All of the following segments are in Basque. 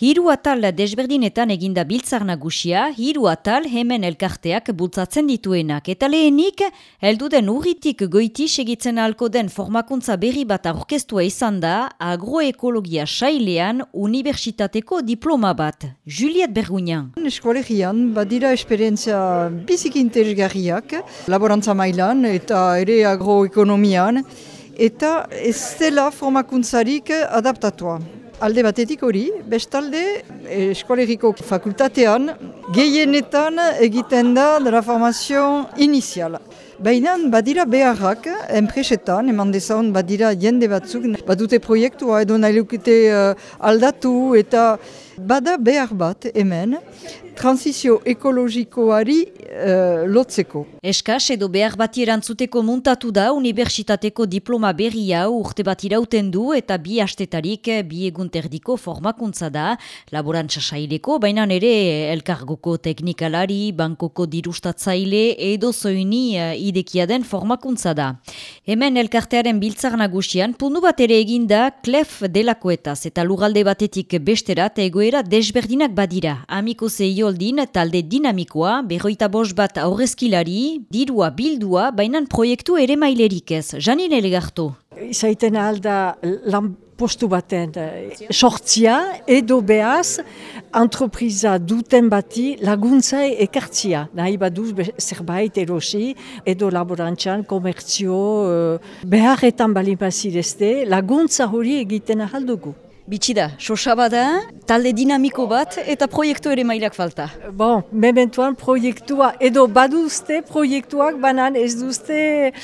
Hiru atal desberdinetan eginda biltzar nagusia, hiru atal hemen elkarteak bultzatzen dituenak. Eta lehenik, heldu den urritik goiti segitzen ahalko den formakuntza berri bat aurkeztua izan da agroekologia sailean unibertsitateko diploma bat. Juliet Bergunian. Eskolegian, badira esperientzia bizik interesgarriak, laborantza mailan eta ere agroekonomian, eta ez dela formakuntzarik adaptatua. Alde batetik hori, bestalde eskolegiko fakultatean gehienetan egiten da dela formazio iniziala. Baina badira beharrak, enpresetan, eman dezaun badira jende batzuk, badute proiektua edo nahi lukete uh, aldatu eta bada behar bat hemen, transizio ekologikoari uh, lotzeko. Eskas edo behar bat erantzuteko muntatu da Unibertsitateko diploma berria urte bat irauten du eta bi astetarik bi egunterdiko formakuntza da, laborantza saileko, baina ere elkargoko teknikalari, bankoko dirustatzaile edo zoini uh, idekia den formakuntza da. Hemen elkartearen biltzar nagusian, pundu bat ere eginda klef delakoetaz eta lugalde batetik besterat egoera desberdinak badira. Amiko zeioldin talde dinamikoa, berroita bos bat aurrezkilari, dirua bildua, bainan proiektu ere mailerik ez. Janin elegartu. Izaiten alda lan postu baten eh, sortzia edo behaz antropriza duten bati laguntza ekartzia. Nahi baduz zerbait erosi edo laborantzan, komertzio, uh, beharretan balinpazidezte laguntza hori egiten ahaldugu. Bitxida, sosabada, talde dinamiko bat eta proiektu ere mailak falta. Bon, mementuan proiektua edo baduzte proiektuak banan ez duzte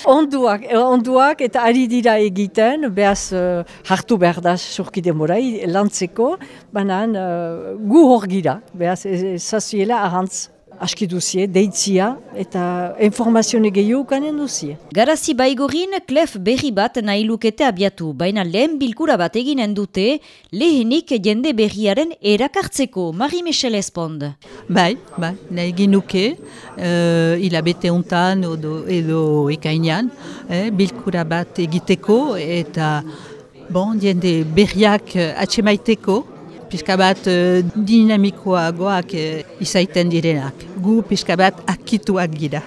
onduak, onduak eta ari dira egiten, behaz uh, hartu behar da surkide morai lantzeko, banan uh, gu hor gira, behaz ez, ez ahantz aski duzie, deitzia eta informazione gehiago kanen duzie. Garazi baigorin klef berri bat nahi lukete abiatu, baina lehen bilkura bat eginen dute lehenik jende berriaren erakartzeko. Marie Michel Espond. Bai, bai, nahi ginuke, uh, hilabete hontan edo, edo ekainan, eh, bilkura bat egiteko eta bon, jende berriak atxemaiteko, pixka bat uh, dinamikoagoak uh, izaiten direnak. Gu pixka bat akituak gira.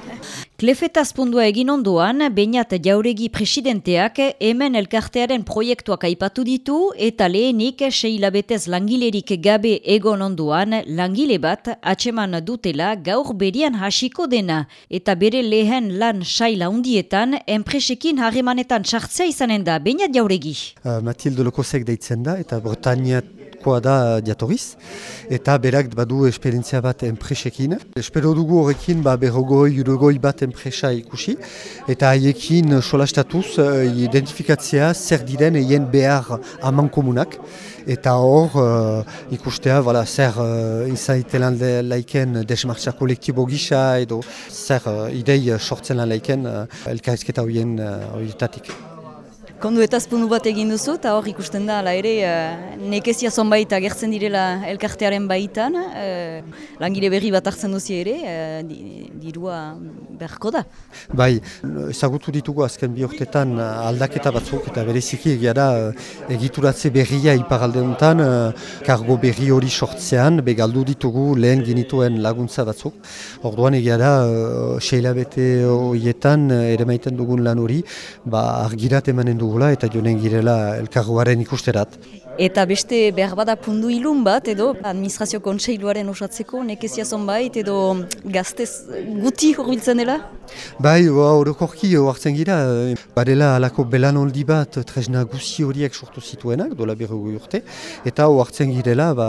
Klefetaz pundua egin ondoan, bainat jauregi presidenteak hemen elkartearen proiektuak aipatu ditu eta lehenik seilabetez langilerik gabe egon ondoan langile bat atseman dutela gaur berian hasiko dena eta bere lehen lan saila undietan enpresekin harremanetan txartzea izanen da, bainat jauregi. Uh, Matilde Lokosek deitzen da eta Bretañat koa da diatoriz, eta berak badu esperientzia bat enpresekin. Espero dugu horrekin ba, berrogoi, urogoi bat enpresa ikusi, eta haiekin solastatuz uh, identifikatzea zer diren eien behar aman komunak, eta hor uh, ikustea voilà, zer uh, izaitelan laiken desmartza kolektibo gisa, edo zer uh, idei sortzen lan laiken uh, elkarrizketa horien uh, Kondu eta azpunu bat egin duzu, eta hor ikusten da, ala ere, uh, nekezia zonbait agertzen direla elkartearen baitan, uh, langile berri bat hartzen duzi ere, uh, dirua beharko da. Bai, ezagutu ditugu azken bi urtetan aldaketa batzuk, eta bereziki egia da, egituratze berria iparalde honetan, kargo berri hori sortzean, begaldu ditugu lehen genituen laguntza batzuk. Orduan egia da, seila bete horietan, ere maiten dugun lan hori, ba, argirat emanen dugu dugula eta jonen girela elkarruaren ikusterat. Eta beste behar bada pundu ilun bat edo administrazio kontseiluaren osatzeko nekezia zonbait edo gaztez guti horbiltzen dela? Bai, horokorki hartzen gira, badela alako belanoldi bat tresna guzi horiek sortu zituenak, dola berrogu urte, eta hartzen girela ba,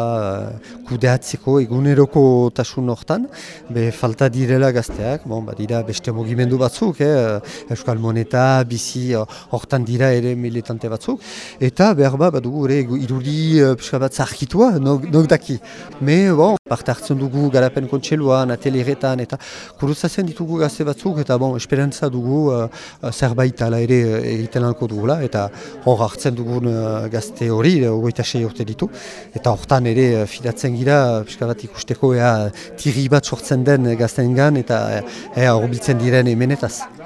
kudeatzeko eguneroko tasun hortan, be falta direla gazteak, bon, badira beste mogimendu batzuk, eh, Euskal Moneta, bizi hortan dira ere militante batzuk, eta behar ba, badugu ere irudi uh, pixka bat zarkitua, nok, daki. Me, bon, parte hartzen dugu garapen kontseluan, ateleretan, eta kuruzazen ditugu gazte batzuk, eta bon, esperantza dugu uh, zerbait ala ere egiten lanko dugula, eta hor hartzen dugun uh, gazte hori, ogoita sei urte ditu, eta hortan ere fidatzen gira, pixka ikusteko ea tiri bat sortzen den gazten gan, eta ea horbiltzen diren emenetaz.